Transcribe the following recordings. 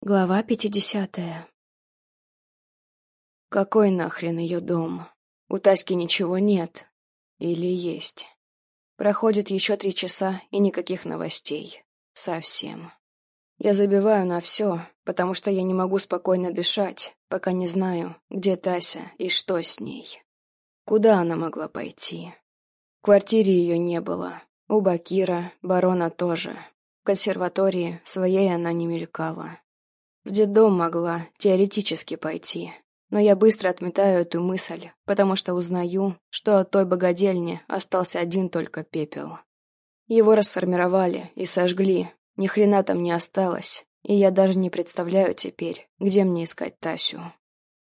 Глава пятидесятая Какой нахрен ее дом? У Таськи ничего нет. Или есть? Проходит еще три часа и никаких новостей. Совсем. Я забиваю на все, потому что я не могу спокойно дышать, пока не знаю, где Тася и что с ней. Куда она могла пойти? В квартире ее не было. У Бакира, барона тоже. В консерватории своей она не мелькала. В детдом могла теоретически пойти, но я быстро отметаю эту мысль, потому что узнаю, что от той богадельни остался один только пепел. Его расформировали и сожгли, ни хрена там не осталось, и я даже не представляю теперь, где мне искать Тасю.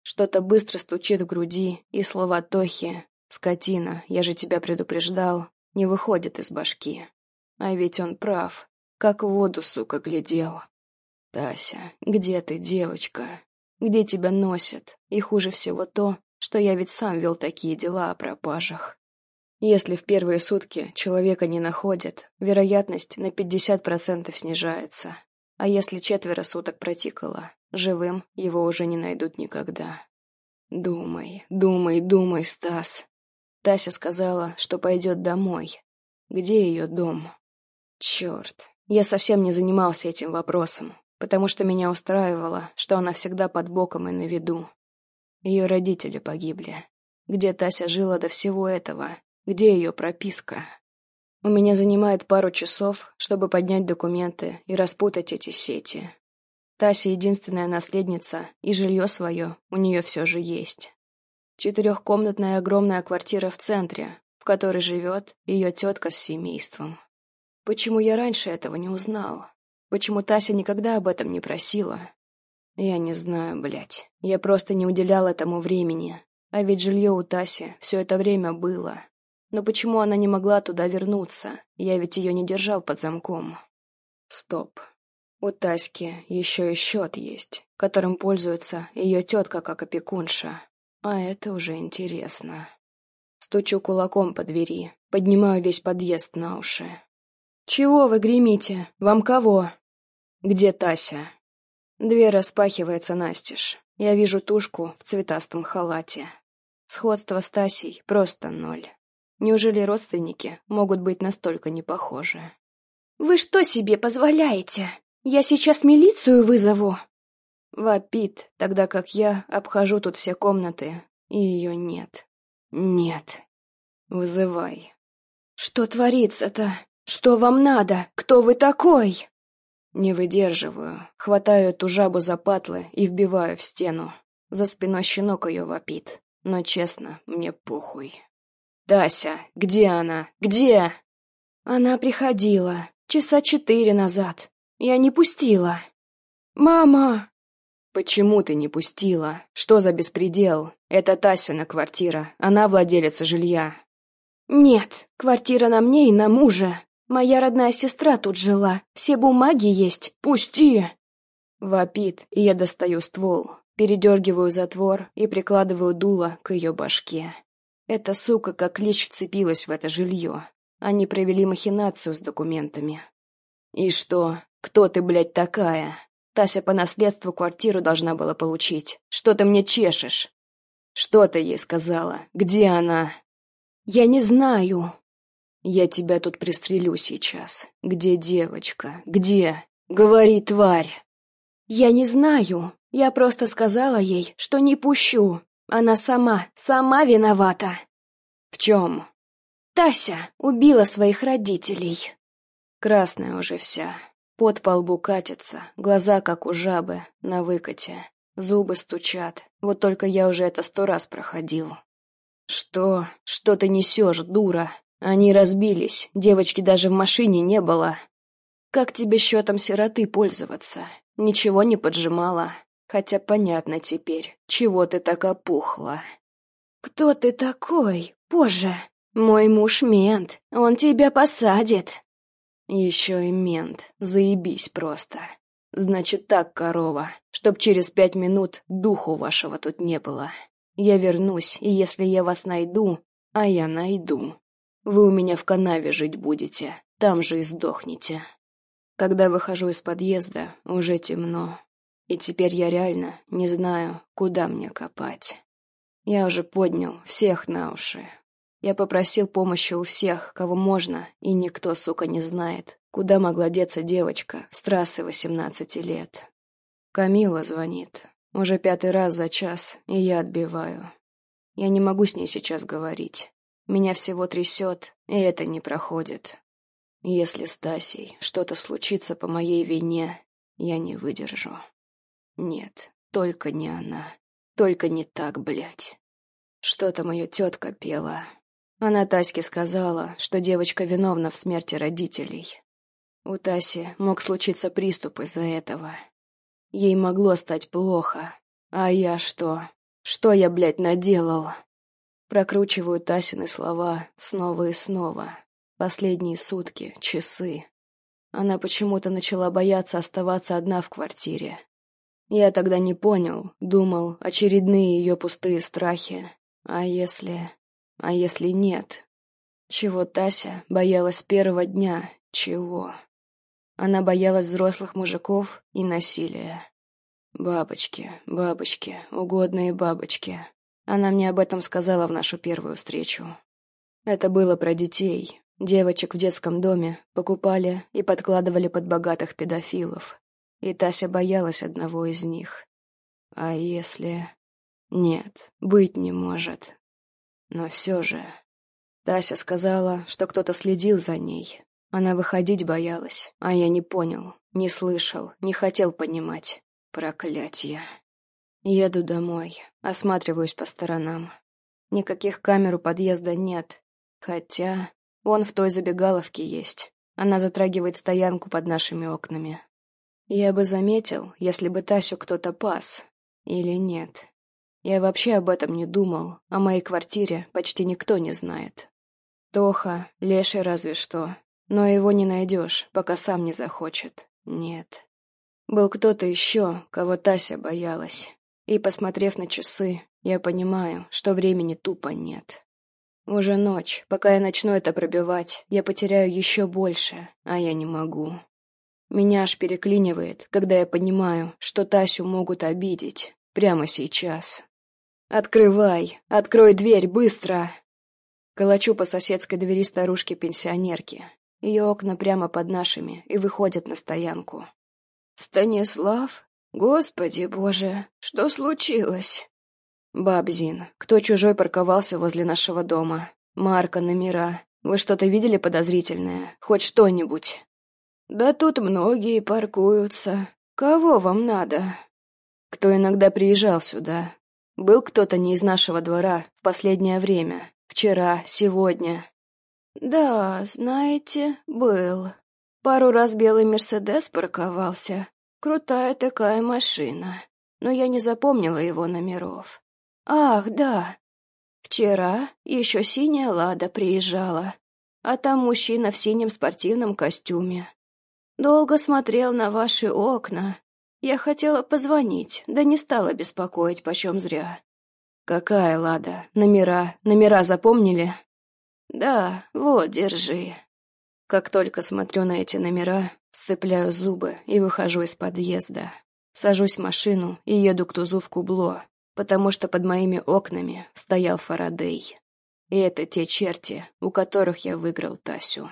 Что-то быстро стучит в груди, и слова Тохи «Скотина, я же тебя предупреждал» не выходят из башки. А ведь он прав, как в воду, сука, глядел. «Тася, где ты, девочка? Где тебя носят? И хуже всего то, что я ведь сам вел такие дела о пропажах. Если в первые сутки человека не находят, вероятность на 50% снижается. А если четверо суток протикало, живым его уже не найдут никогда. Думай, думай, думай, Стас. Тася сказала, что пойдет домой. Где ее дом? Черт, я совсем не занимался этим вопросом потому что меня устраивало, что она всегда под боком и на виду. Ее родители погибли. Где Тася жила до всего этого? Где ее прописка? У меня занимает пару часов, чтобы поднять документы и распутать эти сети. Тася единственная наследница, и жилье свое у нее все же есть. Четырехкомнатная огромная квартира в центре, в которой живет ее тетка с семейством. Почему я раньше этого не узнал? Почему Тася никогда об этом не просила? Я не знаю, блядь. Я просто не уделял этому времени. А ведь жилье у Таси все это время было. Но почему она не могла туда вернуться? Я ведь ее не держал под замком. Стоп. У Таськи еще и счет есть, которым пользуется ее тетка как опекунша. А это уже интересно. Стучу кулаком по двери, поднимаю весь подъезд на уши. «Чего вы гремите? Вам кого?» «Где Тася?» Дверь распахивается настежь. Я вижу тушку в цветастом халате. Сходство с Тасей просто ноль. Неужели родственники могут быть настолько не похожи? «Вы что себе позволяете? Я сейчас милицию вызову!» Вопит, тогда как я обхожу тут все комнаты, и ее нет. Нет. Вызывай. «Что творится-то? Что вам надо? Кто вы такой?» Не выдерживаю, хватаю эту жабу за патлы и вбиваю в стену. За спиной щенок ее вопит, но, честно, мне похуй. «Тася, где она? Где?» Она приходила. Часа четыре назад. Я не пустила. «Мама!» «Почему ты не пустила? Что за беспредел? Это Тасина квартира, она владелица жилья». «Нет, квартира на мне и на муже. Моя родная сестра тут жила. Все бумаги есть. Пусти!» Вопит, и я достаю ствол, передергиваю затвор и прикладываю дуло к ее башке. Эта сука как клещ вцепилась в это жилье. Они провели махинацию с документами. «И что? Кто ты, блядь, такая? Тася по наследству квартиру должна была получить. Что ты мне чешешь?» «Что ты ей сказала? Где она?» «Я не знаю», «Я тебя тут пристрелю сейчас. Где девочка? Где? Говори, тварь!» «Я не знаю. Я просто сказала ей, что не пущу. Она сама, сама виновата». «В чем?» «Тася убила своих родителей». Красная уже вся. Под по катится, глаза, как у жабы, на выкате. Зубы стучат. Вот только я уже это сто раз проходил. «Что? Что ты несешь, дура?» Они разбились, девочки даже в машине не было. Как тебе счетом сироты пользоваться? Ничего не поджимала. Хотя понятно теперь, чего ты так опухла. Кто ты такой? Позже. Мой муж мент, он тебя посадит. Еще и мент, заебись просто. Значит так, корова, чтоб через пять минут духу вашего тут не было. Я вернусь, и если я вас найду, а я найду, вы у меня в канаве жить будете, там же и сдохнете. Когда выхожу из подъезда, уже темно. И теперь я реально не знаю, куда мне копать. Я уже поднял всех на уши. Я попросил помощи у всех, кого можно, и никто, сука, не знает, куда могла деться девочка с трассы восемнадцати лет. Камила звонит. Уже пятый раз за час, и я отбиваю. Я не могу с ней сейчас говорить. Меня всего трясет, и это не проходит. Если с Тасей что-то случится по моей вине, я не выдержу. Нет, только не она. Только не так, блядь. Что-то моя тетка пела. Она Таське сказала, что девочка виновна в смерти родителей. У Таси мог случиться приступ из-за этого. Ей могло стать плохо. А я что? Что я, блядь, наделал? Прокручиваю Тасины слова снова и снова. Последние сутки, часы. Она почему-то начала бояться оставаться одна в квартире. Я тогда не понял, думал, очередные ее пустые страхи. А если... А если нет? Чего Тася боялась первого дня? Чего? Она боялась взрослых мужиков и насилия. Бабочки, бабочки, угодные бабочки. Она мне об этом сказала в нашу первую встречу. Это было про детей. Девочек в детском доме покупали и подкладывали под богатых педофилов. И Тася боялась одного из них. А если... Нет, быть не может. Но все же... Тася сказала, что кто-то следил за ней. Она выходить боялась, а я не понял, не слышал, не хотел понимать. Проклятье. Еду домой, осматриваюсь по сторонам. Никаких камер у подъезда нет, хотя он в той забегаловке есть. Она затрагивает стоянку под нашими окнами. Я бы заметил, если бы Тасю кто-то пас. Или нет. Я вообще об этом не думал, о моей квартире почти никто не знает. Тоха, Леший разве что, но его не найдешь, пока сам не захочет. Нет. Был кто-то еще, кого Тася боялась. И, посмотрев на часы, я понимаю, что времени тупо нет. Уже ночь, пока я начну это пробивать, я потеряю еще больше, а я не могу. Меня аж переклинивает, когда я понимаю, что Тасю могут обидеть прямо сейчас. «Открывай! Открой дверь, быстро!» Калачу по соседской двери старушки-пенсионерки. Ее окна прямо под нашими и выходят на стоянку. «Станислав? Господи боже, что случилось?» «Бабзин, кто чужой парковался возле нашего дома? Марка, номера. Вы что-то видели подозрительное? Хоть что-нибудь?» «Да тут многие паркуются. Кого вам надо?» «Кто иногда приезжал сюда? Был кто-то не из нашего двора в последнее время? Вчера, сегодня?» «Да, знаете, был. Пару раз белый Мерседес парковался. Крутая такая машина. Но я не запомнила его номеров. Ах, да. Вчера еще синяя «Лада» приезжала, а там мужчина в синем спортивном костюме. Долго смотрел на ваши окна, я хотела позвонить, да не стала беспокоить почем зря. Какая лада? Номера? Номера запомнили? Да, вот, держи. Как только смотрю на эти номера, сцепляю зубы и выхожу из подъезда. Сажусь в машину и еду к тузу в Кубло, потому что под моими окнами стоял Фарадей. И это те черти, у которых я выиграл Тасю.